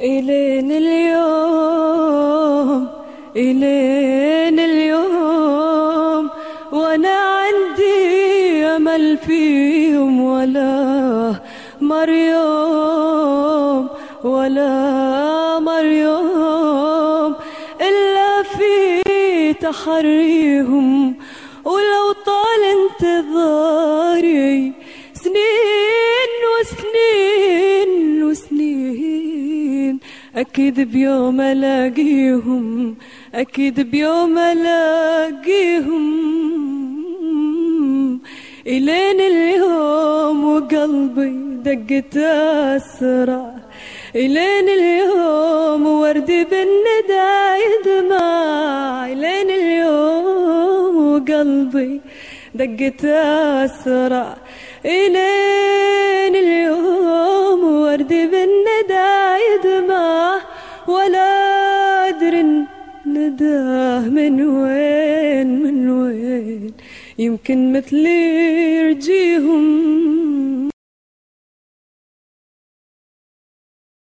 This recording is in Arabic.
إلين اليوم إلين اليوم. وأنا عندي أمل فيهم ولا مريوم ولا مريوم إلا في تحريهم ولو طال انتظاري أكيد بيوم ألاقيهم أكيد بيوم ألاقيهم. إلين اليوم وقلبي دقت أسرع إلين اليوم وردي بالندى يدمع. إلين اليوم وقلبي دقت أسرع إلين اليوم وردي ولا أدري نداه من وين من وين. يمكن مثلي يرجيهم